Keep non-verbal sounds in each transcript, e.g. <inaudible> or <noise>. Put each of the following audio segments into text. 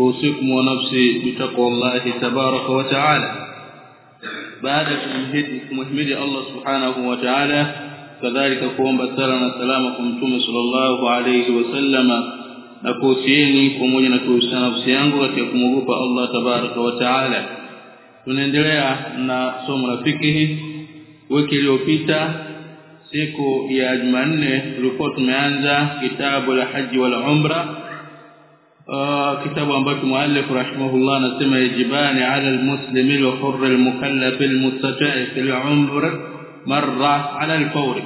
اوصيكم ونفسي بتقوى الله تبارك وتعالى بعد kumhimidi Allah subhanahu wa ta'ala kadhalika kuomba sala na salama kwa mtume sallallahu alayhi wasallama na kuhusieni pamoja na kuhusiana nafsi yangu katika kumwogopa Allah tabaraka wa taala tunaendelea na somo la fikihi wiki iliyopita siku ya Jumanne tulikuwa tumeanza kitabu la haji wal umra uh, kitabu ambacho muallif rahimahullah anasema yajibani ala almuslimi al-hurr al-mukallaf al-mustata'i fil umra marra ala al-fawr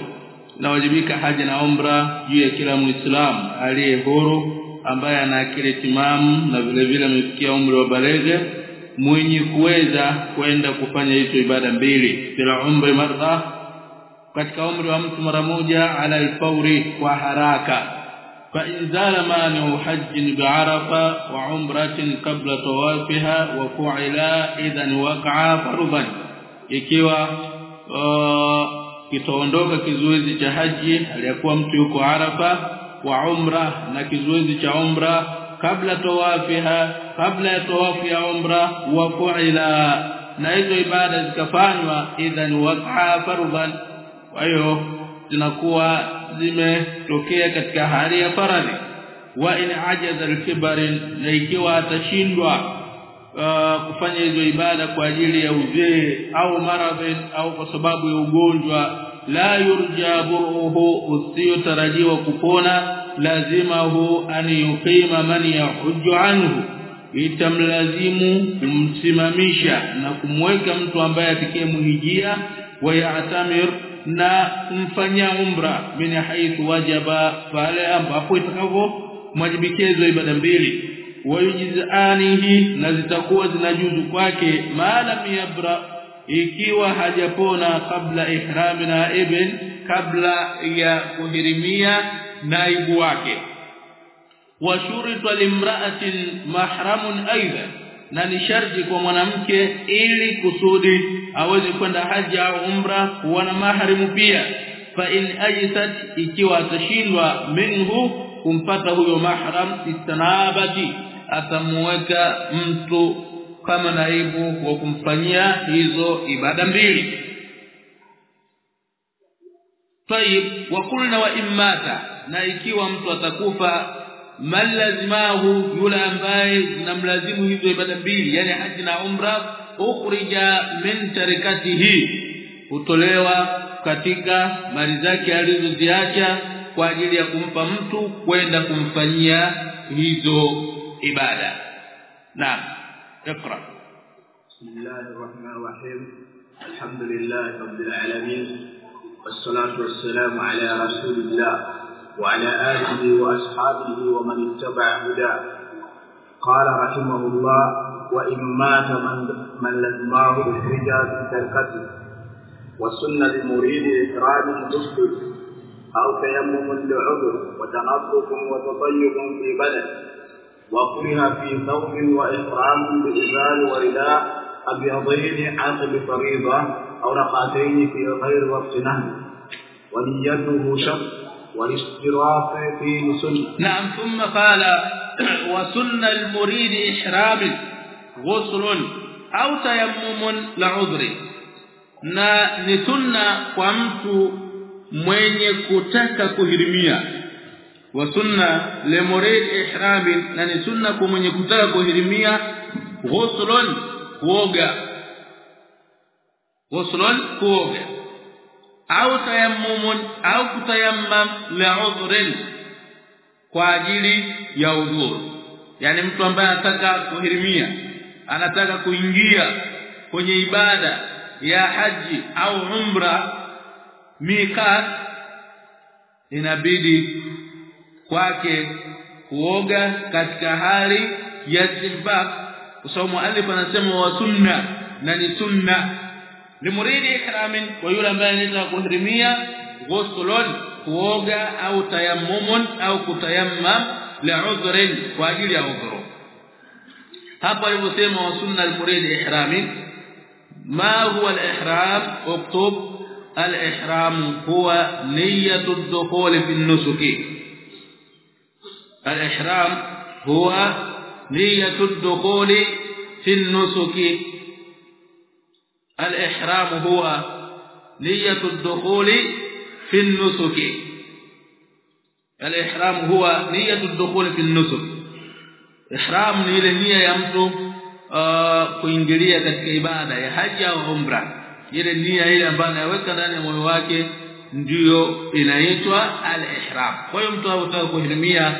inawajibika haji na umra juu ya kila muislamu aliye huru ambaye ana akili timamu na vile vile amefikia umri wa balege mwenye kuweza kwenda kufanya hizo ibada mbili bila umri marra katika umri wa mtu mara moja ala alfauri kwa haraka fa زال مانع حج bi'arafa wa قبل طوافها وفعل wa وقع فرضا ikiwa kitaondoka kizuizi cha haji aliyakuwa mtu yuko arafa wa umra na kizuizi cha umra kabla tawafiha kabla ya tawafu ya umra wa fu'ila. Na hizo ibada zikafanywa idhan waqa farban kwa hiyo zinakuwa zimetokea katika hali ya faradhi wa in ajaza al-kibari na ikiwa atashindwa uh, kufanya hizo ibada kwa ajili ya uzee au maradhi au kwa sababu ya ugonjwa la yurja buruhu usiyotarajiwa kupona lazimahu an yuqima man yahujju anhu. Itamlazimu kumsimamisha na kumweka mtu ambaye atakayemhijia wa ya'tamir na kumfanyia umra min haithu wajaba pale ambapo itakavyo mwajibikizo ibada mbili. Wayujizanihi na zitakuwa zinajuzu kwake maana yabra ikiwa hajapona kabla ihrami na ibn kabla ya kuhirimia naibu wake. Wa shurita limra'atin mahramun aidan na ni sharti kwa mwanamke ili kusudi aweze kwenda haji au umra kuwa na maharimu pia fa in ajisat ikiwa atashindwa minhu kumpata huyo mahram istanabati atamweka mtu kama naibu wa kumfanyia hizo ibada mbili طيب وقلنا وإماتا na ikiwa mtu atakufa man lazimahu yule ambaye zinamlazimu hizo ibada mbili yani haji na umra ukhrija min tarikatihi hutolewa katika mali zake alizoziacha kwa ajili ya kumpa mtu kwenda kumfanyia hizo ibada. Naam اقرا بسم الله الرحمن الرحيم الحمد لله رب العالمين والصلاه والسلام على رسول الله وعلى آله وأصحابه ومن اتبع هداه قال رحمه الله وإن مات من, من لزماه الرجال في تركته. والسنة لمريد إكرام تسكت أو تيمم لعذر وتنظف وتطيب في بدن وكره في ثوب وإكرام بإزار ورداء أبيضين عقب فريضة أو رقعتين في غير وقت نهي. ونيته شق والاشتراط فيه سنة. نعم ثم قال وسن المريد إحرام ghuslun au tayammumun la udhri. Na ni sunna kwa mtu mwenye kutaka kuhirimia. Wa sunna lemore ihrami na ni sunna kwa mwenye kutaka kuhirimia ghuslun kuoga. Ghuslun kuoga. Au tayammumun au kutayammam kwa ajili ya udhuru. Yani mtu ambaye anataka kuhirimia anataka kuingia kwenye ibada ya haji au umra miqat inabidi kwake kuoga katika hali ya istihbab kwa sababu anasema wa sunna na ni sunna. Limuridi ihramin kwa yule ambaye anataka kuhirimia ghuslun kuoga au tayammum au kutayammam li'udhrin kwa ajili ya udhuru hapa alivyosema wa sunna al-murid ihramin ma huwa al-ihram uktub al-ihram huwa niyyatu ad-dukhul fi an-nusuk al-ihram huwa niyyatu ad-dukhul fi an-nusuk al-ihram huwa niyyatu ad-dukhul في النسك الإحرام هو نية الدخول في النسك ihram ni ile nia ya mtu uh, kuingilia katika ibada ya haji au umra. Ile nia ile ambayo anaweka ndani ya moyo wake ndiyo inaitwa al-ihram. Kwa hiyo mtu anataka kuhirimia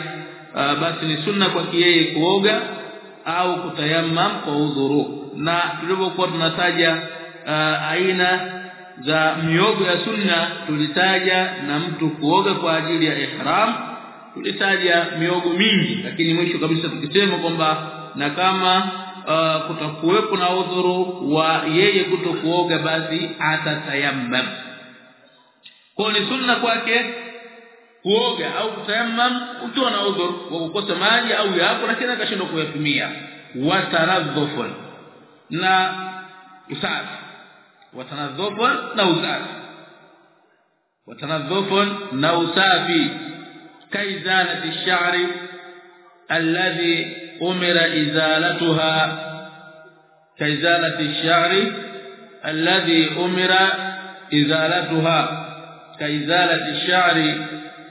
uh, basi ni sunna kwa yeye kuoga au kutayamam kwa udhuru. Na tulipokuwa tunataja uh, aina za miogo ya sunna tulitaja na mtu kuoga kwa ajili ya ihram tulitaja miogo mingi lakini mwisho kabisa tukisema kwamba na kama uh, kutakuwepo na udhuru wa yeye kutokuoga basi atatayammam kwa ni sunna kwake kuoga au kutayammam ukiwa na udhuru wa kukosa maji au yako lakini akashindwa kuyatumia wataradhufun na usafi. Watanadhufun na usafi. Watanadhufun na usafi. كإزالة الشعر الذي أمر إزالتها. كإزالة الشعر الذي أمر إزالتها. كإزالة الشعر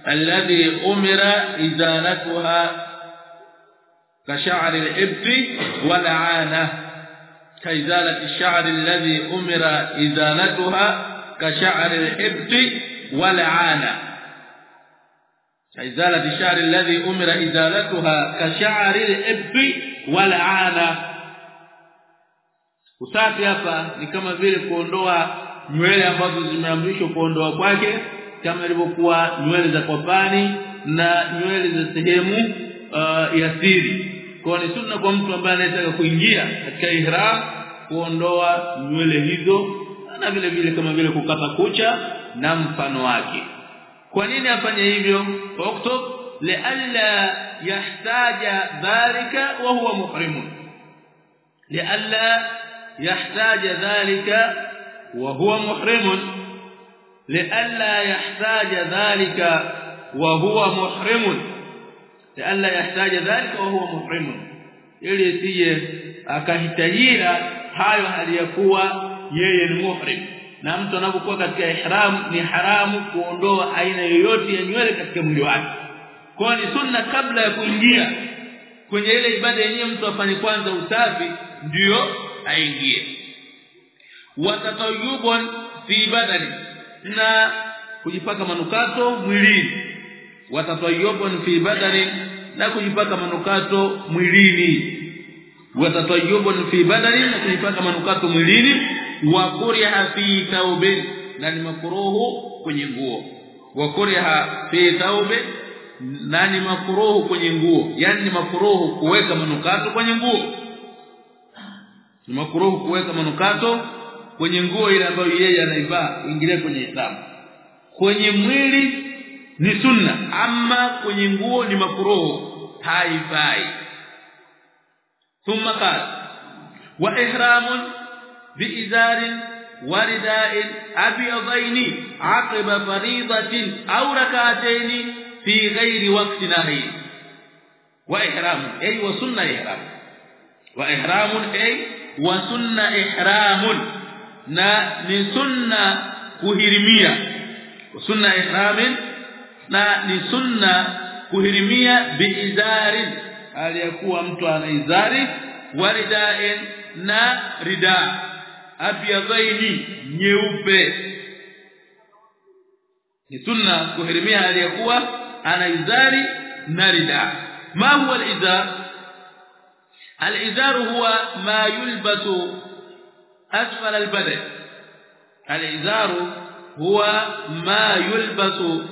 الذي أمر إزالتها. كشعر الإبط والعانة. كإزالة الشعر الذي أمر إزالتها. كشعر الإبط والعانة. izalati shari alladhi umira izalatuha ka sha'ri al-ibbi wal usafi hapa ni kama vile kuondoa nywele ambazo zimeamrishwa kuondoa kwake kama ilivyokuwa nywele za kopani na nywele za sehemu uh, ya siri. Kwa ni sunna kwa mtu ambaye anataka kuingia katika ihram kuondoa nywele hizo na vile vile kama vile kukata kucha na mfano wake. Kwa nini afanye hivyo uktub lialla yahtaja dhalika wa huwa muhrim lialla yahtaja dhalika wa huwa muhrim lialla yahtaja dhalika wa huwa muhrim lialla yahtaja dhalika wa huwa muhrim ili isije akahitajia hayo hali yeye ni muhrim na mtu anapokuwa katika ihram ni haramu kuondoa aina yoyote ya nywele katika mwili wake. Kwa ni sunna kabla ya kuingia kwenye ile ibada yenyewe mtu afanye kwanza usafi ndiyo aingie. Watatayubun fi badani na kujipaka manukato mwilini. Watatayubun fi badani na kujipaka manukato mwilini watatayubun fi badani na manukatu manukato mwilini wa kuriha fi taubin na ni makruhu kwenye nguo. Wa kuriha fi taubin na ni makruhu kwenye nguo. Yani ni makruhu kuweka manukato kwenye nguo. Ni makruhu kuweka manukato kwenye nguo ile ambayo yeye anaivaa ingilie kwenye Uislamu kwenye mwili ni sunna ama kwenye nguo ni makruhu haifai ثم قال وإحرام بإزار ورداء أبيضين عقب فريضة أو ركعتين في غير وقت نهي. وإحرام أي وسنة إحرام. وإحرام أي وسنة إحرام. na ni sunna kuhirimia sunna ihramin na ni sunna kuhirimia biizarin aliyakuwa mtu anaizari walidain na rida. Abyadhaini nyeupe. Ni sunna kuhirimia aliyakuwa anaizari na rida. Ma huwa alizar? Alizar huwa ma yulbasu asfal albadan alizar huwa ma yulbasu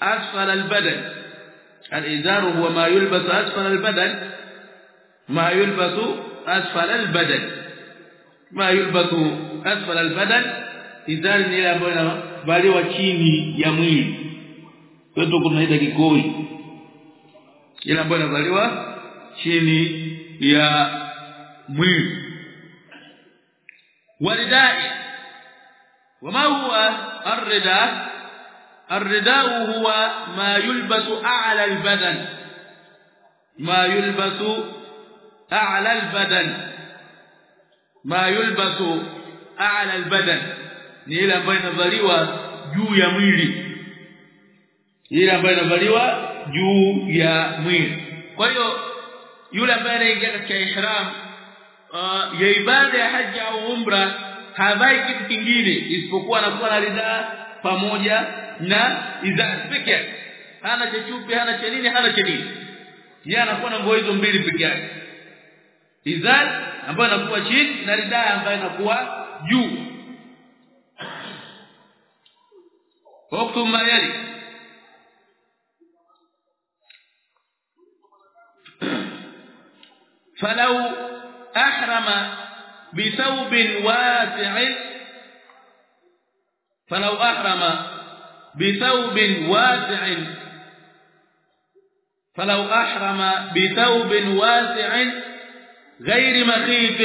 asfal albadan الازار هو ما يلبس اسفل البدن ma yulbasu asfala albadan ma yulbasu asfala albadan izari ni ile ambayo inavaliwa chini ya mwili kwetu kunaita kikoi ile ambayo inavaliwa chini ya mwili waridai wama huwa arida الرداء هو ما يلبس اعلى البدن ما يلبس اعلى البدن ما يلبس اعلى البدن ni ile ambayo inavaliwa juu ya mwili ile ambayo inavaliwa juu ya mwili kwa hiyo yule ambaye anaingia katika ihram uh, ya ibada ya haji au umra havai kitu kingine isipokuwa anakuwa na ridhaa pamoja na izar peke yake hana cha chupi hana cha nini hana cha nini yeye anakuwa na nguo hizo mbili peke yake izar ambayo inakuwa chini na ridhaa ambayo inakuwa juu hukumu mayali فلو احرم بثوب واسع فلو أحرم بثوب واسع فلو أحرم بثوب واسع غير مخيف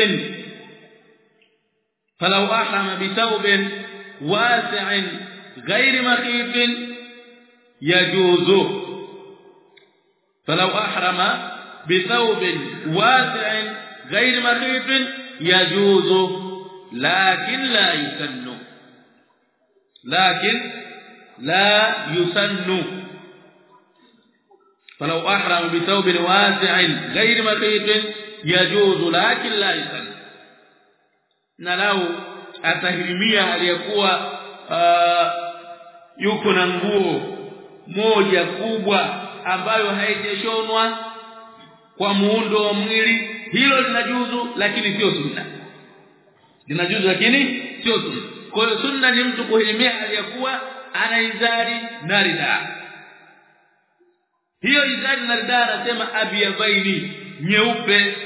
فلو أحرم بثوب واسع غير مخيف يجوز. فلو أحرم بثوب واسع غير مخيف يجوز لكن لا يسن. لكن لا يسن فلو احرم بثوب واسع غير مخيف يجوز لكن لا يسن na lau atahirimia aliyekuwa yuko na nguo moja kubwa ambayo haijashonwa kwa muundo wa mwili hilo linajuzu lakini sio sunna linajuzu lakini sio sunna kwa hiyo sunna ni mtu kuhirimia aliyakuwa ana izari na ridhaa hiyo izari na ridhaa anasema abiyabaini nyeupe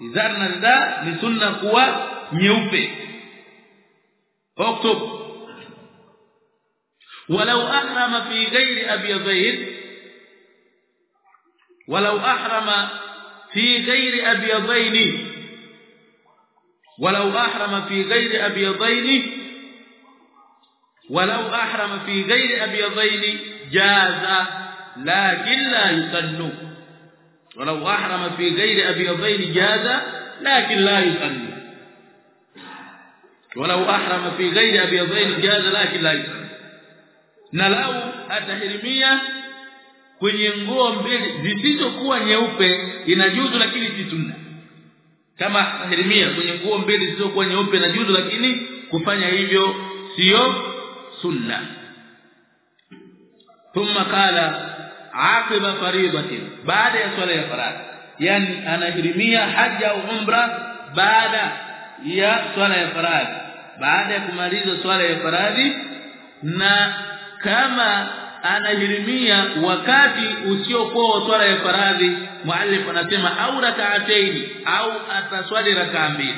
izari na ridhaa ni sunna kuwa nyeupe اكتب ولو احرم في غير ابيضين ولو احرم في غير ابيضين walau ahrama fi ghairi abyadaini walau ahrama fi ghairi abyadaini jaza lakin la yusannu. Walau ahrama fi ghairi abyadaini jaza lakin la yusannu. Walau ahrama fi ghairi abyadaini jaza lakin la yusannu. Na lau kwenye nguo mbili zisizokuwa nyeupe inajuzu lakini si sunna kama Yeremia kwenye nguo mbili zilizokuwa nyeupe na juzu lakini kufanya hivyo sio sunna. Thumma qala aqiba faridatin baada ya swala ya faradhi yani anahirimia haja au umra baada ya swala ya faradhi baada ya kumaliza swala ya faradhi na kama anahirimia wakati usiokuwa swala ya faradhi. Muallif anasema au rak'atayn au ataswali rak'a mbili.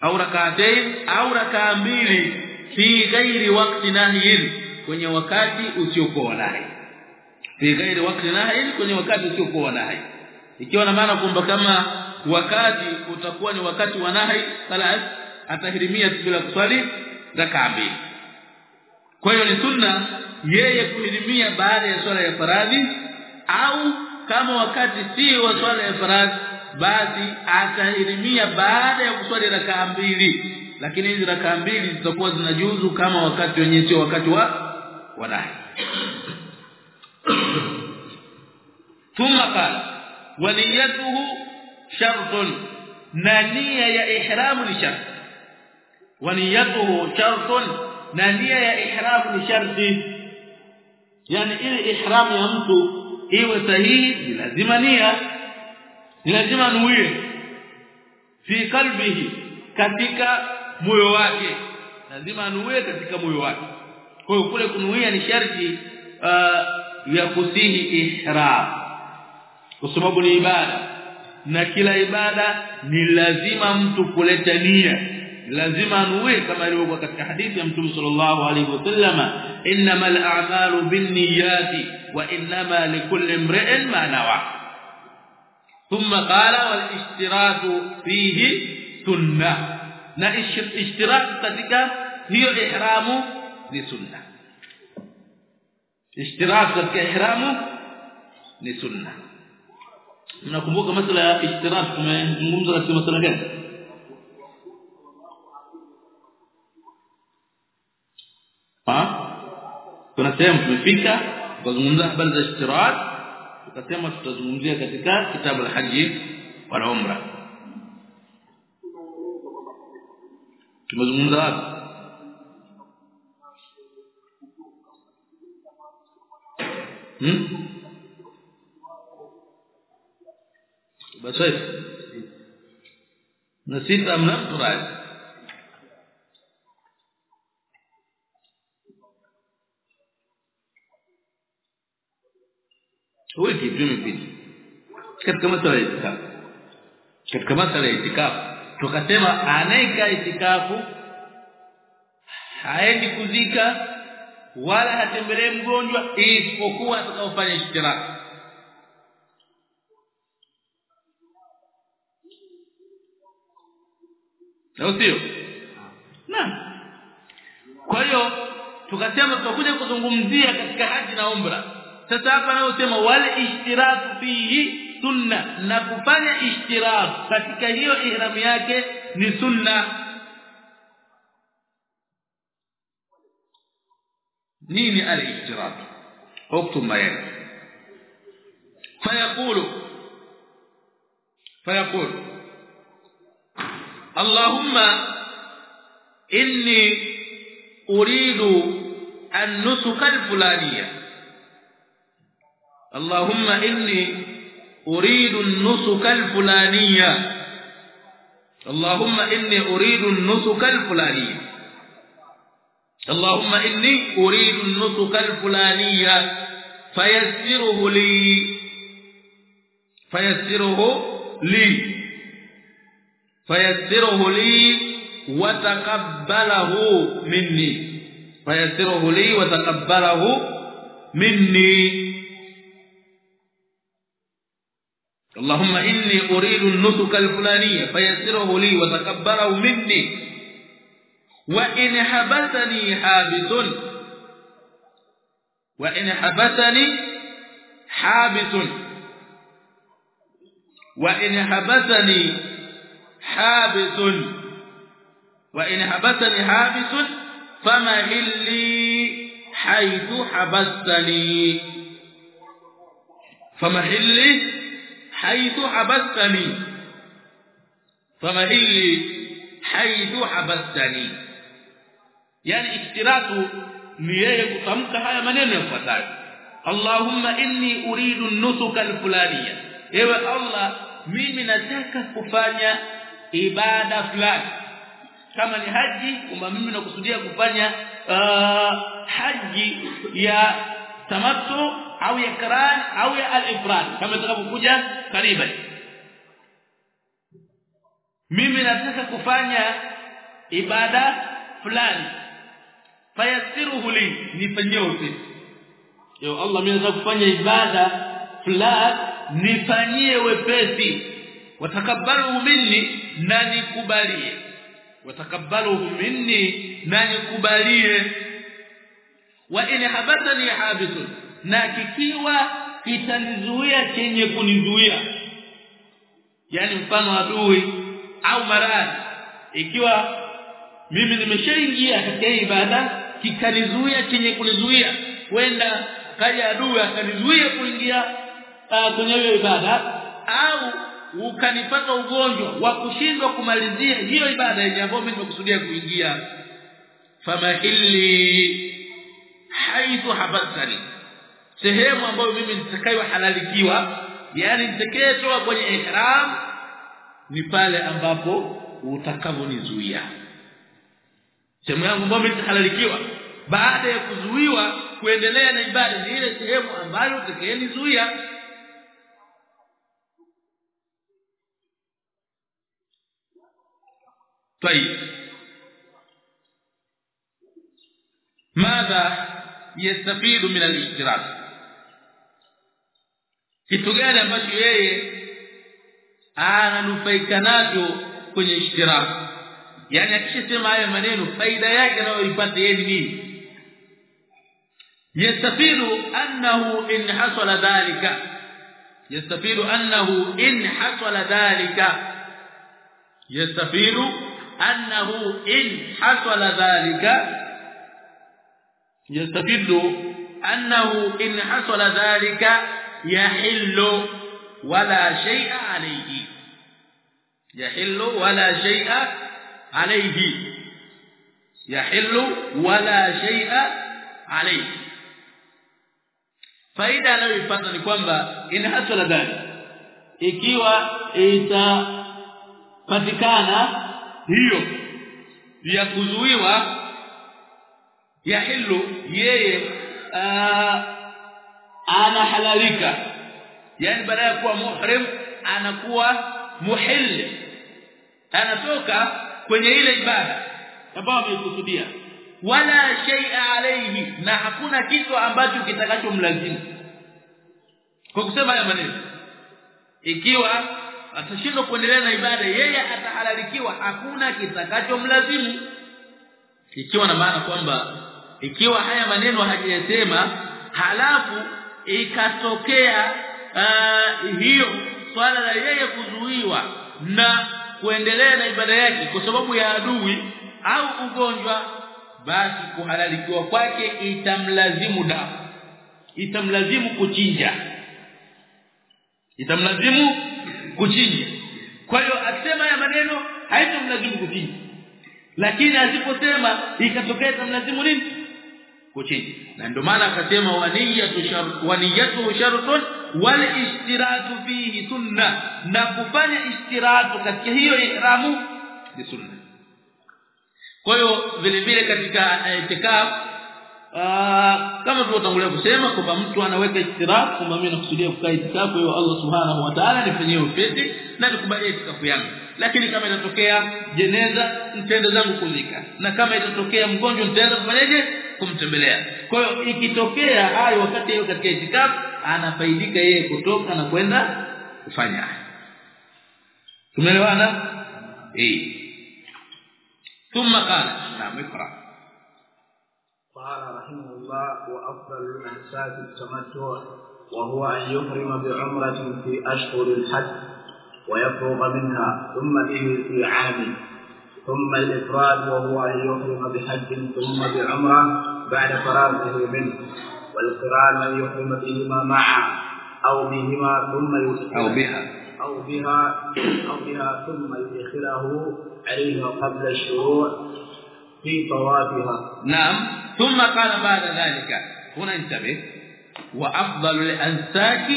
Au rak'atayn au rak'a mbili. Fi ghairi waqti nahyin kwenye wakati usiokuwa nahi fi ghairi waqti nahyin kwenye wakati usiokuwa nahi ikiwa na maana kwamba kama wakati utakuwa ni wakati wa nahi salat atahirimia bila kuswali rak'a mbili kwa hiyo ni sunna yeye kuhirimia baada ya swala ya faradhi au kama wakati si wa swala ya faradhi basi atahirimia baada ya kuswali rakaa mbili. Lakini hizi rakaa mbili zitakuwa zinajuzu kama wakati wenyewe sio wakati wa wadai <coughs> thumma qala wa niyyatuhu shartun na nia ya ihramu ni shart wa niyyatuhu shartun na nia ya ihram ni sharti. Yani ili ihram ya mtu iwe sahihi ni lazima nia. Ni lazima nuie fi kalbihi katika moyo wake. Lazima nuie katika moyo wake. Kwa hiyo kule kunuia ni sharti uh, ya kusihi ihram. Kwa sababu ni ibada. Na kila ibada ni lazima mtu kuleta nia lazima anuwe كما ilivyokuwa katika hadithi ya Mtume صلى الله عليه وسلم. إنما الأعمال بالنيات وإنما لكل امرئ ما نوى. ثم قال والاشتراك فيه سنة. لا اشتراط ketika هي الاحرام لسنة. اشتراط ketika إحرام لسنة. نكumbuka مثلا اشتراط كما نزغمز kuna sehemu tumefika tukazungumza habari za ishtirak tukasema tutazungumzia katika kitabu al-haji wal umra tumezungumza wapi hmm basi na sita mna huwa katika masala ya itikafu katika masala ya itikafu tukasema anaika itikafu haendi kuzika wala hatembelee mgonjwa isipokuwa atakaofanya ishtiraki Sawa sio? Naam. Kwa hiyo tukasema tutakuja kuzungumzia katika haji na umra. Sasa hapa anayosema wal ishtiraku fihi sunna na kufanya ishtirak katika hiyo ihram yake ni sunna nini al-ishtirak اكتب يلي فيقول فيقول اللهم إني أريد النسك الفلانية اللهم إني أريد النسك الفلانية. اللهم إني أريد النسك الفلانية. اللهم إني أريد النسك الفلانية. فيسره لي. فيسره لي. فيسره لي وتقبله مني. فيسره لي وتقبله مني. اللهم إني أريد النسك الفلانية فيسره لي وتقبله مني. وإن حبسني حابس. وإن حبسني حابس. وإن حبسني حابس. وإن حبسني حابس فمهلي حيث حبستني. فمهلي haithu habastani famahili haithu habastani yani ishtiratu ni yeye kutamka haya maneno yafuatayo. Allahumma inni uridu nusuka alfulaniya. Ewe Allah mimi nataka kufanya ibada fulani. Kama ni haji kwamba mimi nakusudia kufanya uh, haji ya tamattu au ya kiran au ya al-ifrad kama tutakapokuja kariba. Mimi nataka kufanya ibada fulani. Fayasiruhu li nifanyie wepesi yo Allah mimi nataka kufanya ibada fulani nifanyie wepesi. Watakabbalu minni na nikubalie. Watakabbalu minni na nikubalie wa in habatani habisun na kikiwa kitanizuia chenye kunizuia. Yani mfano adui au maradhi ikiwa mimi nimeshaingia katika ibada kikanizuia chenye kunizuia kwenda kaja adui akanizuia kuingia uh, kwenye hiyo ibada au ukanipata ugonjwa wa kushindwa kumalizia hiyo ibada yenye ambayo mimi nimekusudia kuingia. Famahilli haithu habathani sehemu ambayo mimi nitakayohalalikiwa yani nitakayetoa kwenye ihram ni pale ambapo utakavyonizuia. Sehemu yangu ambayo nitahalalikiwa baada ya kuzuiwa kuendelea na ibada ni ile sehemu ambayo utakayenizuia طيب ماذا yastafidu min al-ishtirak. Kitu gani ambacho yeye ananufaika nacho kwenye ishtirak? Yani akisema haya maneno faida yake anayoipata yeye ni nini? Yastafidu annahu in hasala dhalika. Yastafidu annahu in hasala dhalika. Yastafidu annahu in hasala dhalika yastafidu annahu in hasala dhalika yahillu wala shay'a alayhi yahillu wala shay'a alayhi yahillu wala shay'a alayhi faida anayoipata ni kwamba in hasala dhalik ikiwa itapatikana hiyo ya kuzuiwa yahillu yeye anahalalika. Yani baada ya kuwa muhrim anakuwa muhil anatoka kwenye ile ibada. Ambayo amekusudia. Wala shay'a alayhi na hakuna kitu ambacho kitakachomlazimu kwa kusema haya maneno ikiwa atashindwa kuendelea na ibada yeye atahalalikiwa hakuna kitakachomlazimu. Ikiwa na maana kwamba ikiwa haya maneno hajayesema halafu ikatokea uh, hiyo swala la yeye kuzuiwa na kuendelea na ibada yake kwa sababu ya adui au ugonjwa basi kuhalalikiwa kwake itamlazimu damu. Itamlazimu kuchinja. Itamlazimu kuchinja. Kwa hiyo akisema ya maneno haitamlazimu kuchinja. Lakini asiposema ikatokea itamlazimu nini kuchinja. Na ndio maana akasema waniyatu shart waniyatu shartun wal ishtiratu fihi sunna. Na kufanya ishtiratu katika hiyo ihramu ni sunna. Kwa hiyo vile vile katika itikaf kama tulivyotangulia kusema kwamba mtu anaweka ishtiratu kwamba mimi nakusudia kukaa hiyo Allah subhanahu wa ta'ala nifanyie upesi na nikubalie itikafu yangu. Lakini kama itatokea jeneza nitaenda zangu kuzika. Na kama itatokea mgonjwa nitaenda kufanyaje kumtembelea kwa hiyo ikitokea hayo wakati yeye katika itikafu anafaidika yeye kutoka na kwenda kufanya tumeelewana eh ثم قال نعم اقرا قال رحمه الله وافضل الانساك التمتع وهو ان يحرم بعمره في اشهر الحج ويفرغ منها ثم به في عام ثم الإفراد وهو أن يحرم بحج ثم بعمرة بعد فراغه منه والقران أن يحرم بهما معا أو بهما ثم أو بها. أو بها أو بها ثم يدخله عليها قبل الشروع في طوافها. نعم. ثم قال بعد ذلك هنا انتبه. وأفضل الانساك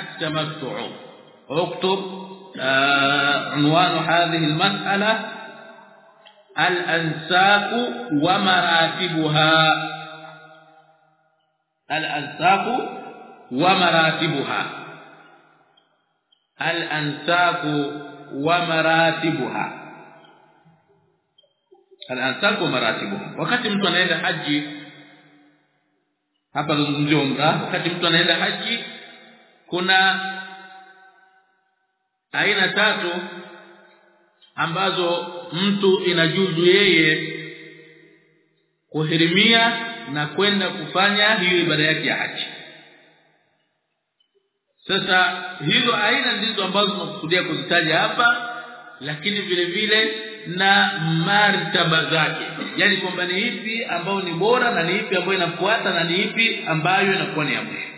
التمتع. اكتب آه عنوان هذه المسألة al-ansaqu wa maratibuha. Al-ansaqu wa maratibuha. Al-ansaqu mtu anaenda haji hapa zungumzia umra wakati mtu anaenda haji kuna aina tatu ambazo mtu inajuzu yeye kuhirimia na kwenda kufanya hiyo ibada yake ya haji. Sasa hizo aina ndizo ambazo tunakusudia kuzitaja hapa lakini vile vile na martaba zake. Yani kwamba ni ipi ambayo ni bora na ni ipi ambayo inafuata na ni ipi ambayo inakuwa ni mwisho.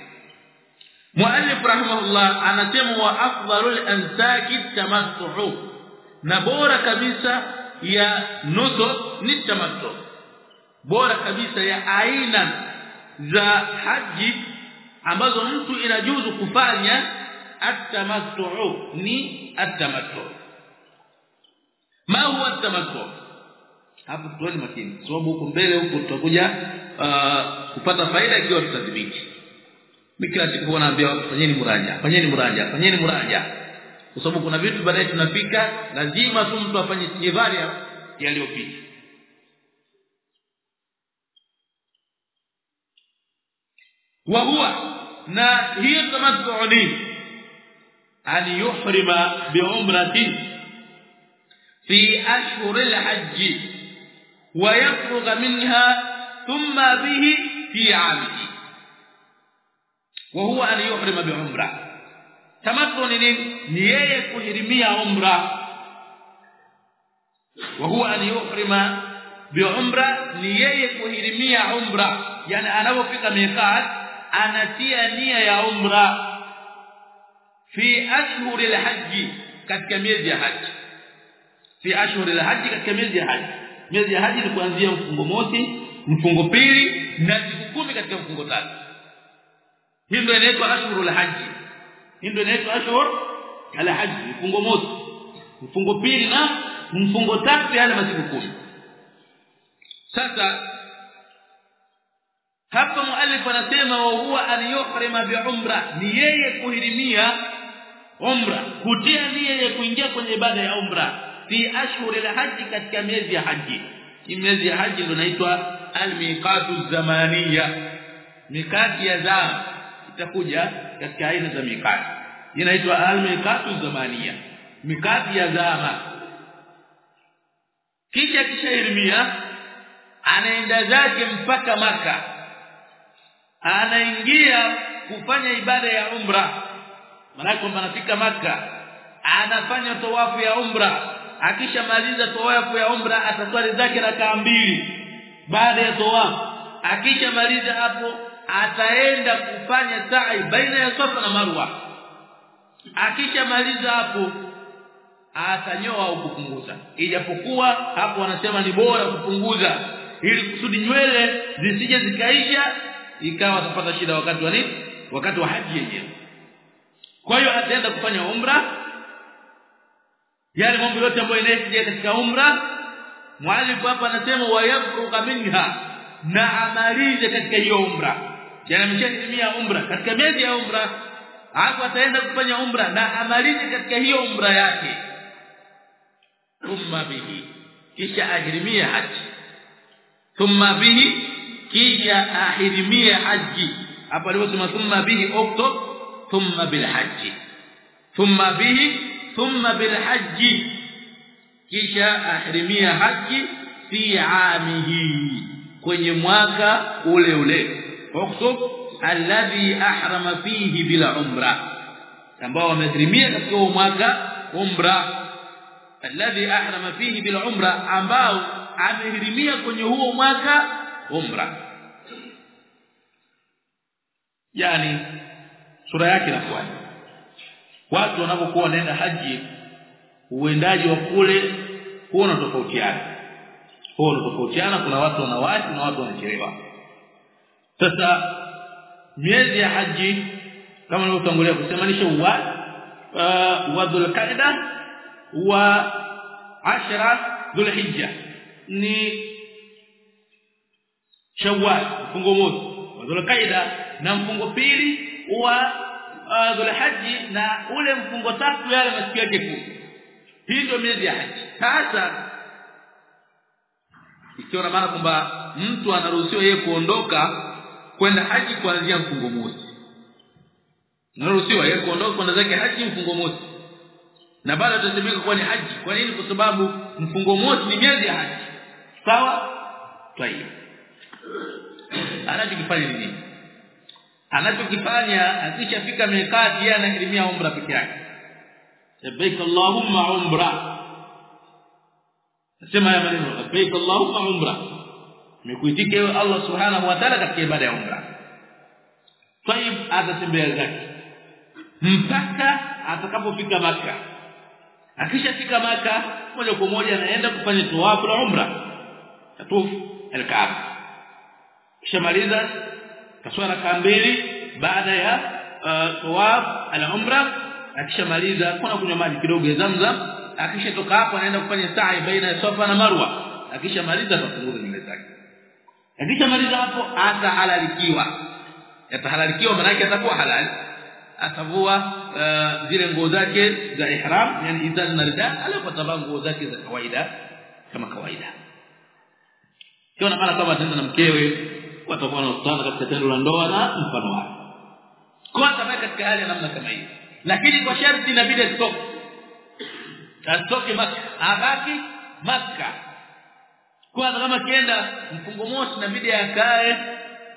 Muallif rahimahullah anasema wa afdalul ansaki tamattu na bora kabisa ya nusuk ni tamattu. Bora kabisa ya aina za haji ambazo mtu inajuzu kufanya at-tamattu ni at-tamattu. Ma huwa tamattu hapo tuone makini. Sababu huko mbele huko tutakuja uh, kupata faida ikiwa tutadhibiti. Mikati kwa naambia fanyeni muraja fanyeni muraja fanyeni muraja kwa sababu kuna vitu baadaye tunafika lazima tu mtu afanye istidharia yaliyopita. Wa huwa na hiyo tamattu ni an yuhrima bi'umratin fi ashhur alhajj wa yafrugha minha thumma bihi fi 'amihi. Wa huwa an yuhrima bi'umra tamattu ni nini? Ni yeye kuhirimia umra. Wa huwa an yuhrima bi'umra ni yeye kuhirimia umra. Yani anapofika miqat anatia nia ya umra. Fi ashhur alhajj katika miezi ya haji fi ashhur alhajj katika miezi ya haji miezi ya haji ni kuanzia mfungo mosi mfungo pili na siku kumi katika mfungo tatu. Hii ndio inaitwa ashhur al-hajj ndio inaitwa ashur ala hajj mfungo mosi mfungo pili na mfungo tatu yale masiku kumi sasa hapa muallif anasema wa huwa an bi umra ni yeye kuhirimia umra kutia nia ya kuingia kwenye ibada ya umra. Fi ashhuril haji katika miezi ya haji miezi ya haji ndio inaitwa al-miqatu zamaniya mikati ya zama itakuja katika aina za mikati inaitwa al-miqatu zamania. Mikati ya zama. Kisha kisha kishahirimia anaenda zake mpaka maka anaingia kufanya ibada ya umra. Maana kwamba anafika maka anafanya tawafu ya umra. Akishamaliza tawafu ya umra ataswali zake rakaa mbili baada ya tawafu. Akishamaliza hapo ataenda kufanya sa'i baina ya Safa na Marwa. Akishamaliza hapo atanyoa au kupunguza. Ijapokuwa hapo wanasema ni bora kupunguza. Ili kusudi nywele zisije zikaisha ikawa atapata shida wakati wa nini? Wakati wa haji yenyewe. Kwa hiyo ataenda kufanya umra. Yale mambo yote ambayo inayokuja katika umra mwalimu hapa anasema wayabruka minha na amalize katika hiyo umra yani ameshatimia umra katika miezi ya umra hapo ataenda kufanya umra na amalize katika hiyo umra yake. Thumma bihi kisha ahirimia haji. Thumma bihi kisha ahirimia haji. Hapa aliposema thumma bihi ukto thumma bil haji. Thumma bihi thumma bil haji. Kisha ahirimia haji fi amihi kwenye mwaka ule ule oktob alladhi ahrama fihi bila umra ambao wamehrimia katika mwaka umra alladhi ahrama fihi bila umra ambao amehrimia kwenye huo mwaka umra yani sura yake inakuwa watu wanapokuwa wanaenda haji uendaji wa kule huwa yake huwa unatofautiana kuna watu wanawahi na watu wanachelewa sasa miezi ya haji kama nilivyotangulia kusema ni Shawwal uh, wa dhulqaida wa ashra Dhulhijja. Ni Shawwal mfungo moja. Wa Dhulqa'da na mfungo pili wa uh, Dhulhajji na ule mfungo tatu yale masiku yake kuu. Hii ndio miezi ya haji. Sasa ikiwa na maana kwamba mtu anaruhusiwa yeye kuondoka kwenda haji kuanzia mfungo mosi. Anaruhusiwa yeye kuondoka kwenda zake haji mfungo mosi. Na bado tutasemeka kuwa ni haji. Kwa nini? Kwa sababu mfungo mosi ni miezi ya haji. Sawa? Tayeb anachokifanya ni nini? Anachokifanya akishafika mikati yeye anahirimia umra peke yake. Labbaik allahumma umra. Nasema haya maneno labbaik allahumma umra nimekuitika wewe Allah subhanahu wa ta'ala katika ibada ya umra. Tayib atatembea zake. Mpaka atakapofika maka akishafika maka moja kwa moja anaenda kufanya tawafu la umra. Tatufu al-kaaba kishamaliza kaswara kambili baada ya uh, tawaf al-umra akishamaliza kuna kunywa maji kidogo ya Zamzam. Akishatoka hapo anaenda kufanya sa'i baina ya Safa na Marwa. Akishamaliza atakurudi nyumbani zake akishamaliza hapo atahalalikiwa atahalalikiwa maana yake atakuwa halali atavua uh, zile nguo zake za ihram yani izal na rida alafu atavaa nguo zake za kawaida kama kawaida sio maana kama ataenda na mkewe watakuwa na ustana katika tendo la ndoa na mfano wake kwa sababu katika hali namna kama hiyo lakini kwa sharti inabidi stop asitoke maka abaki maka kwa kama kienda mfungo mosi inabidi akae.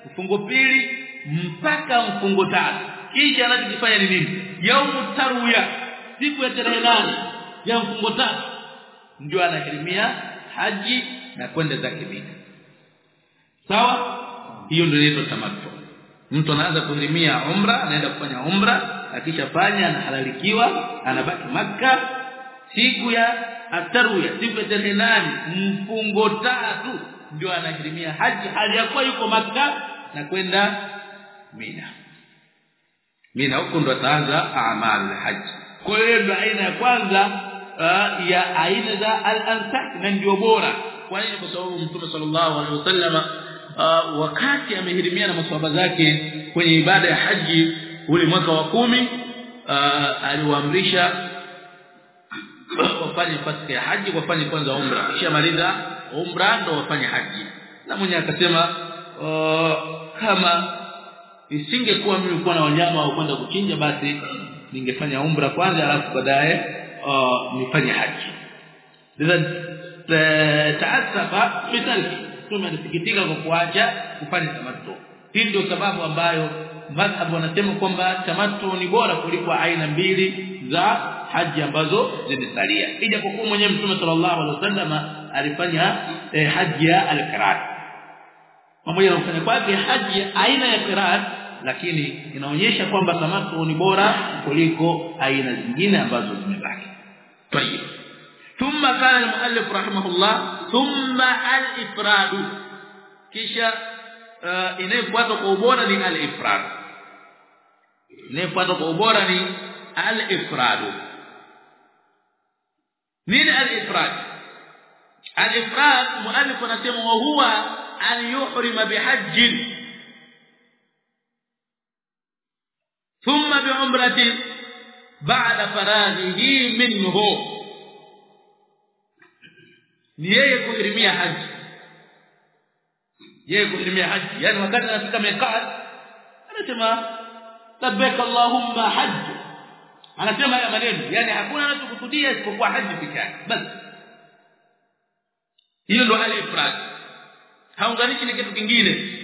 Mfungo pili mpaka mfungo tatu. Kisha anachokifanya ni nini? Yaumu tarwiya siku ya tarehe nane ya mfungo tatu. Ndio anahirimia haji na kwenda zake sawa? Hiyo ndio inaitwa tamattu. Mtu anaanza kuhirimia umra anaenda kufanya umra akishafanya anahalalikiwa anabaki maka siku ya atarwiya sifa nani mfungo tatu ndio anahirimia haji. Hali ya kuwa yuko maka na kwenda Mina. Mina huko ndo ataanza a'mal haji kwa hiyo ndio aina ya kwanza uh, ya aina za al-ansak na ndio bora. Kwa nini? Kwa sababu mtume sallallahu alaihi wasallama uh, wakati amehirimia na maswahaba zake kwenye ibada ya haji ule mwaka wa kumi uh, aliwaamrisha wafanye fasika ya haji wafanye kwanza umra. Kisha maliza umra ndo wafanye haji. Na mwenye akasema uh, kama isingekuwa mimi kuwa na wanyama wa kwenda kuchinja basi ningefanya umra kwanza alafu baadaye uh, nifanye haji. Sasa taasafa mitalki tumesikitika kwa kuacha kufanya tamattu. Hii ndio sababu ambayo madhhabu wanasema kwamba tamattu ni bora kuliko aina mbili za haji ambazo zimesalia ijapokuwa mwenyewe mtume sallallahu alaihi wasallam alifanya eh, haji ya al-qiran pamoja na kufanya kwake haji aina ya qiran lakini inaonyesha kwamba tamattu ni bora kuliko aina zingine ambazo zimebaki طيب ثم قال المؤلف رحمه الله ثم الافراد kisha uh, inayofuata kwa ubora ni al-ifrad inayofuata kwa ubora ni al-ifrad من الإفراد. الإفراد مؤلف نسمه وهو أن يحرم بحج. ثم بعمرة بعد فراغه منه. ليه كيرميا حج. ليه كيرميا حج. يعني وقت أنا فيك قعد أنا اسمع لبيك اللهم حج. Anasema haya maneno. Yani hakuna anachokusudia isipokuwa haji pekee basi. Hiyo ndo al-ifrad haunganishi na kitu kingine.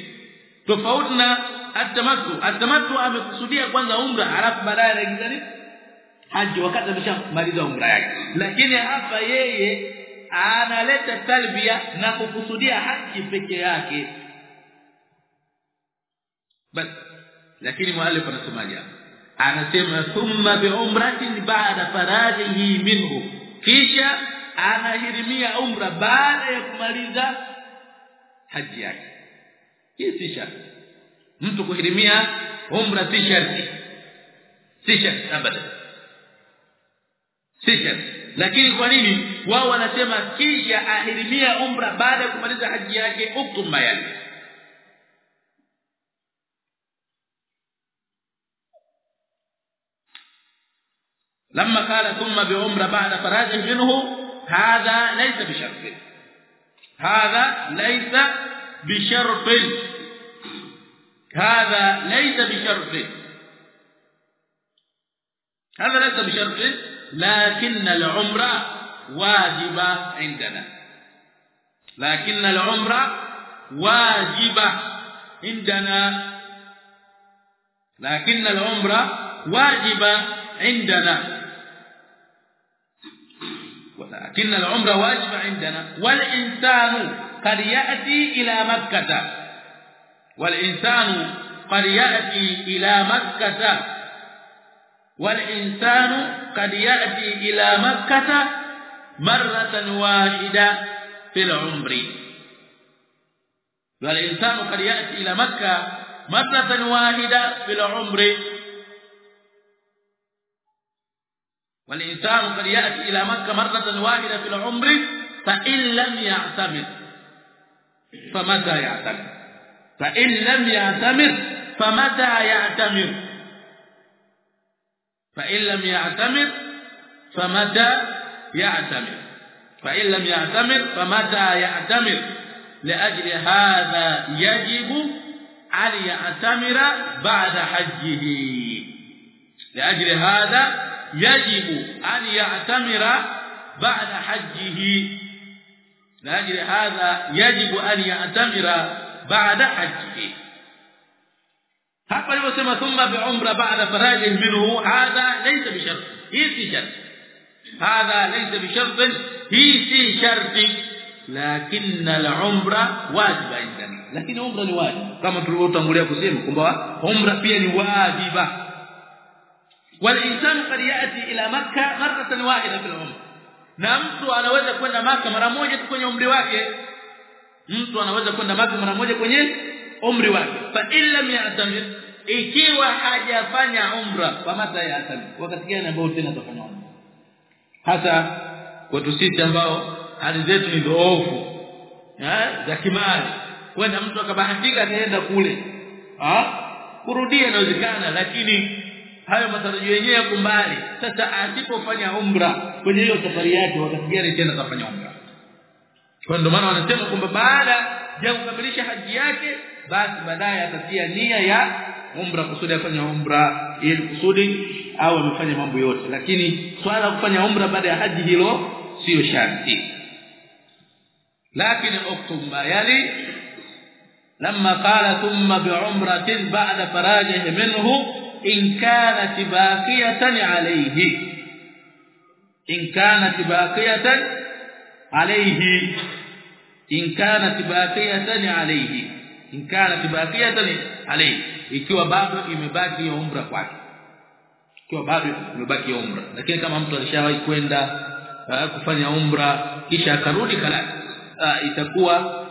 Tofauti na atamattu atamattu amekusudia kwanza umra alafu baadaye anaingiza nini? Haji wakati ameshamaliza umra yake. Lakini hapa yeye analeta talbia na kukusudia haji peke yake. Basi. Lakini mwalimu anasemaje anasema thumma bi umratin ba'da faraghihi minhu. Kisha anahirimia umra baada ya kumaliza haji yake. Hii si sharti. Mtu kuhirimia umra si sharti. Si sharti abada si sharti. Lakini kwa nini? Wao wanasema kisha ahirimia umra baada ya kumaliza haji yake uktum لما قال ثم بعمرة بعد فراغه منه هذا ليس بشرط. هذا ليس بشرط. هذا ليس بشرط. هذا ليس بشرط لكن العمرة واجبة عندنا. لكن العمرة واجبة عندنا. لكن العمرة واجبة عندنا. ولكن العمره واجبه عندنا. والإنسان قد يأتي إلى مكة. والإنسان قد يأتي إلى مكة. والإنسان قد يأتي إلى مكة مرة واحدة في العمر. والإنسان قد يأتي إلى مكة مرة واحدة في العمر. والإنسان قد يأتي إلى مكة مرة واحدة في العمر فإن لم يعتمر. فمتى يعتمر؟ فإن لم يعتمر فمتى يعتمر؟ فإن لم يعتمر فمتى يعتمر؟ فإن لم يعتمر فمتى يعتمر؟ لأجل هذا يجب أن يعتمر بعد حجه. لأجل هذا يجب أن يعتمر بعد حجه. لاجل هذا يجب أن يعتمر بعد حجه. حتى لو ثم بعمر بعد فراغ منه هذا ليس بشرط هي في شرط. هذا ليس بشرط هي في شرط. لكن العمر واجب عندنا. لكن عمره واجب. كما تقول تقولوا كما عمره هي واجبة. Wal قد ياتي الى مكه مره واحده في العمر na mtu anaweza kwenda maka mara moja tu kwenye umri wake. Mtu anaweza kwenda maka mara moja kwenye umri wake. Fa illa ya'tamir ikiwa hajafanya umra kwa mata ya atamir wakati gani ambao tena atafanya umra? Hasa kwetu sisi ambao hali zetu ni dhoofu eh za kimali. Kwenda mtu akabahatika ataenda kule ah kurudia inawezekana lakini hayo matarajio yenyewe yako mbali sasa asipofanya umra kwenye hiyo safari yake wakati gani tena atafanya umra kwa ndio maana wanasema kwamba baada ya kukamilisha haji yake basi baadaye atatia nia ya umra kusudi afanye umra ili kusudi au amefanya mambo yote lakini swala la kufanya umra baada ya haji hilo sio sharti lakini uktub ma yali لما قال ثم بعمره بعد فراجه منه in kana tibaqiyatan alayhi. In kana tibaqiyatan alayhi. In kana tibaqiyatan alayhi. In kana tibaqiyatan alayhi. Ikiwa bado imebaki umra kwake. Ikiwa bado imebaki umra. Lakini kama mtu alishawahi kwenda ah, kufanya umra kisha akarudi kalasi ah, itakuwa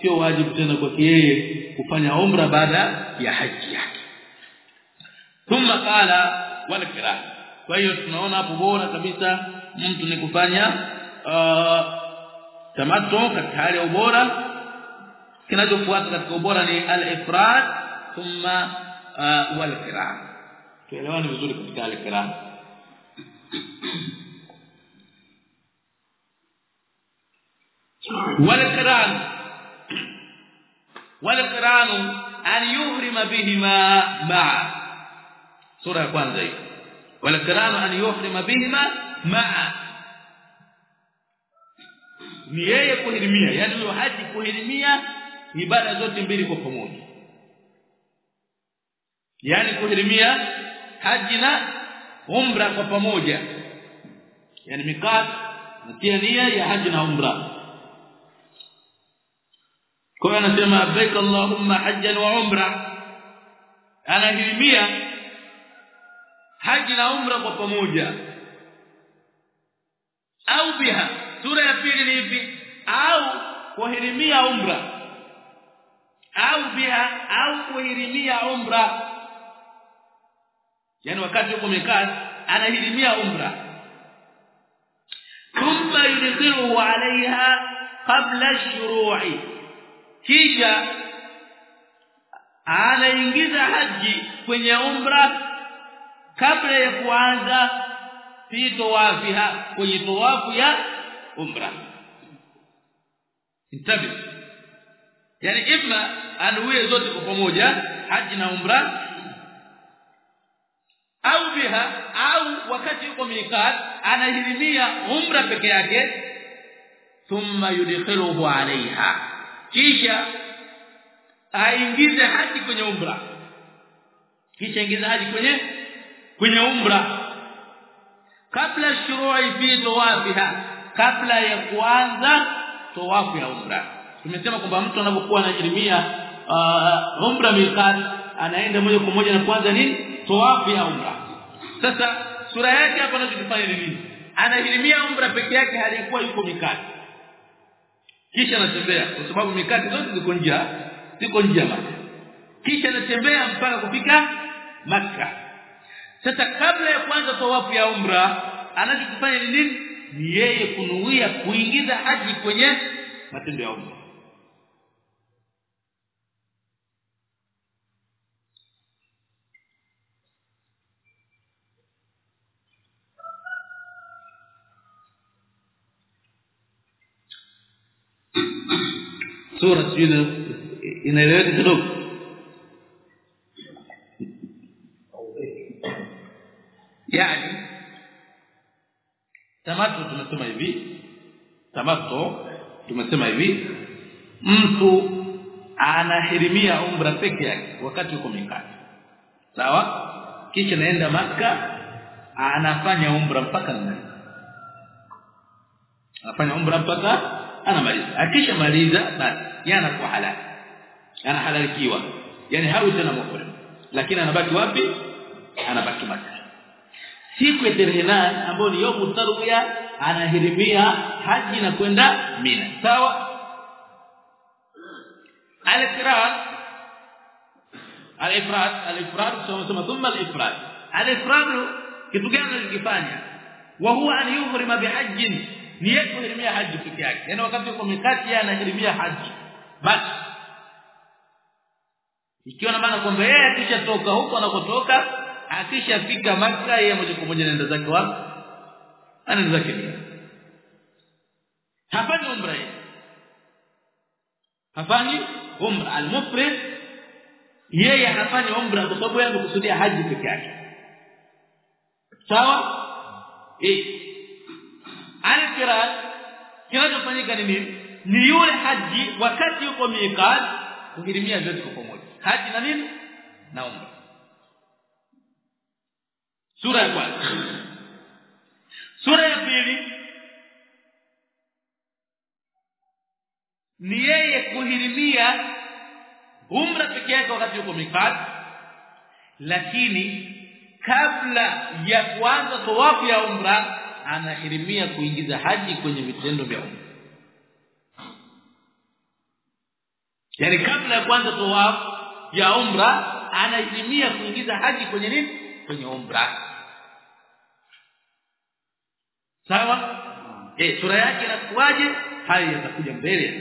sio wajibu tena kwake yeye kufanya umra baada ya haji yake. Thumma qala wal kiran kwa hiyo tunaona hapo bora kabisa mtu ni kufanya uh, tamattu katika hali ya ubora kinachofuata katika ubora ni al-ifrad thumma uh, wal kiran tuelewane vizuri katika al-kiran والقران والقران ان يحرم بهما معا sura ya kwanza hii. Walakiranu an yuhrima bihima ma'a. Ni yeye kuhirimia. Yani huyo haji kuhirimia ibada zote mbili kwa pamoja. Yani kuhirimia haji na umra kwa pamoja. Yani miqat natia nia ya haji na umra. Kwa anasema labbaik allahumma hajjan wa umra. Anahirimia haji na umra kwa pamoja. Au biha sura ya pili ni ipi? Au kuhirimia umra. Au biha au kuhirimia umra. Yani wakati yuko mekaa anahirimia umra. Thumma yudkhiluhu alaiha qabla ash-shuru'i kisha anaingiza haji kwenye umra kabla ya kuanza fi tawafiha kwenye tawafu ya umra. Intabi. Yani imma anuie zote kwa pamoja haji na umra. Au biha au wakati yuko miqat anahirimia umra peke yake. Thumma yudkhiluhu alaiha. Kisha aingize haji kwenye umra. Kisha ingize haji kwenye kwenye umra. Kabla shuru'i fi tawafiha kabla ya kuanza tawafu ya umra. Tumesema kwamba mtu anapokuwa anajirimia uh, umra miqat anaenda moja kwa moja na kuanza nini? Tawafu ya umra. Sasa sura yake hapa anachokifanya ni nini? Anajirimia umra peke yake halikuwa yuko mikati kisha anatembea kwa sababu mikati zote ziko njia ziko nje kisha anatembea mpaka kufika maka sasa kabla ya kuanza tawafu ya umra anachokifanya ni nini? Ni yeye kunuia kuingiza haji kwenye matendo ya umra. Sura sijui inaeleweka kidogo? Yani tamato tumesema hivi. Tamato tumesema hivi. Mtu anahirimia umra peke yake wakati uko mikati sawa? Kisha naenda maka anafanya umra mpaka anamaliza. Anafanya umra mpaka anamaliza. Akishamaliza basi yana kwa halali. Ana halalikiwa yani hawi tena muhrim lakini anabaki wapi? Anabaki maka siku ya terhinan ambayo ni yomu tarwiya anahirimia haji na kwenda mina. Sawa? Al-ifrad. Al-ifrad al-ifrad tunasema thumma al-ifrad. Al-ifrad kitu gani alikifanya wa huwa an yuhrima bihajj ni yeye kuhirimia haji peke yake. Yani wakati uko mikati anahirimia haji. Basi ikiwa na maana kwamba yeye akishatoka huko anakotoka akishafika maka yeye moja kwa moja anaenda zake wapi? Anaenda zake hafanyi umra hafanyi umra. Al-mufrid yeye hafanyi umra kwa sababu yeye amekusudia haji peke yake. Sawa? Eh. Al-kiran kinachofanyika ni nini? Ni yule haji wakati yuko miqat kuhirimia vyote kwa pamoja. Haji na nini? Na umra sura ya kwanza. Sura ya pili. Ni yeye kuhirimia umra peke yake wakati yuko mikat lakini kabla ya kuanza tawafu ya umra anahirimia kuingiza haji kwenye vitendo vya umra. Yani kabla ya kuanza tawafu ya umra anahirimia kuingiza haji kwenye nini? Kwenye umra sawa? Eh sura yake inakuwaje? Hayo yatakuja mbele ya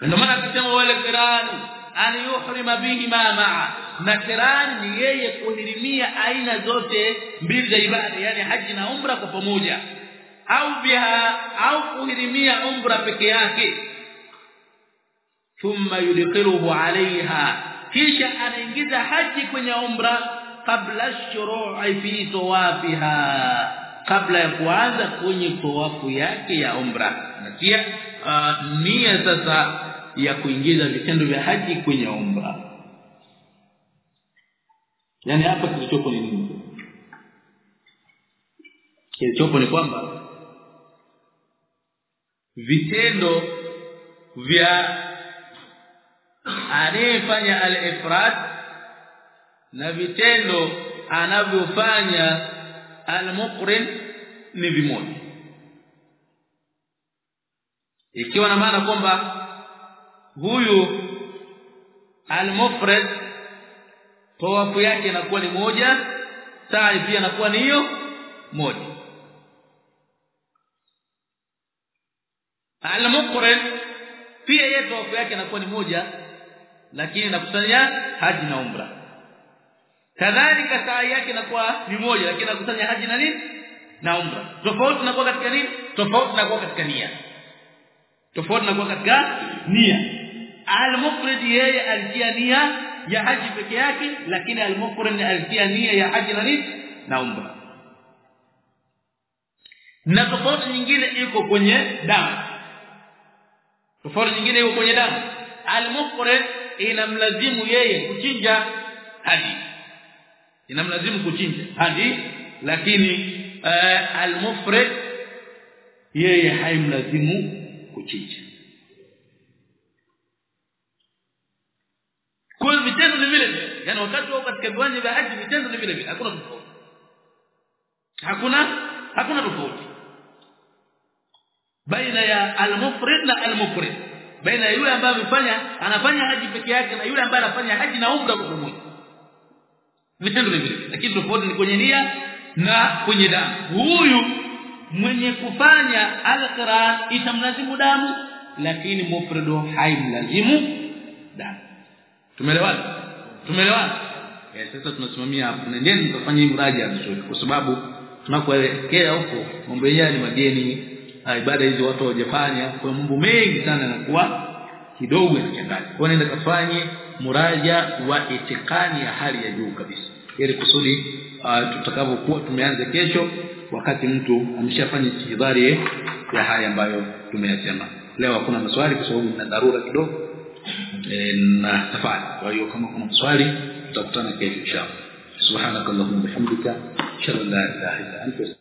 ndio maana akisema wale kirani an yuhrima bihi ma ma'a. Na kirani ni yeye kuhirimia aina zote mbili za ibada yani haji na umra kwa pamoja. Au biha au kuhirimia umra peke yake. Thumma yudkhiluhu alaiha kisha anaingiza haji kwenye umra kabla shuru'i fi tawafiha kabla ya kuanza kwenye tawafu yake ya umra. Na pia uh, nia sasa ya kuingiza vitendo vya haji kwenye umra. Yani hapa kilichopo ni nini? Kilichopo ni kwamba vitendo vya anayefanya al-ifrad na vitendo anavyofanya al-muqrin ni vimoja. Ikiwa na maana kwamba huyu al-mufrad tawafu yake inakuwa ni moja sa'i pia inakuwa ni hiyo moja. Al-muqrin pia yeye tawafu yake inakuwa ni moja lakini nakusanya haji na umra kadhalika sa'i yake inakuwa ni moja lakini anakusanya haji na nini? Na umra. Tofauti inakuwa katika nini? Tofauti inakuwa katika nia. Tofauti inakuwa katika nia. Al-mufrid yeye alitia nia ya haji peke yake lakini al-mufrid alitia nia ya haji na nini? Na umra. Na tofauti nyingine iko kwenye damu. Tofauti nyingine iko kwenye damu. Al-mufrid inamlazimu yeye kuchinja hadi inamlazimu kuchinja. Hadi lakini uh, almufrid yeye haimlazimu kuchinja. Kwa vitendo ni vile yani wakati wao katika viwanja vya haji vitendo ni vile vile. Hakuna tofauti. Hakuna hakuna tofauti. Baina ya al-mufrid na almufrid. Baina yule ambaye amefanya anafanya haji peke yake na yule ambaye anafanya haji na umra kwa pamoja vitendo ni vile lakini tofauti ni kwenye nia na kwenye damu. Huyu mwenye kufanya al-qiran itamlazimu damu lakini mufridu haimlazimu damu. Tumeelewana? Tumeelewana? Eh sasa tunasimamia hapo. Nendeni tutafanya hii mraja nzuri kwa sababu tunakoelekea huko mambo yenyewe ni mageni. Ibada hizi watu hawajafanya. Kwa mambo mengi sana na kuwa kidogo yanachanganya. Kwa nenda kafanye muraja wa itikani ya hali ya juu kabisa. Ili kusudi uh, tutakapokuwa tumeanza kesho wakati mtu ameshafanya istidhari ya haya ambayo tumeyasema. Leo hakuna maswali kwa sababu na dharura kidogo. E, na safari kwa hiyo kama kuna maswali tutakutana kesho inshallah. Subhanakallahumma bihamdika shalla la ilaha illa anta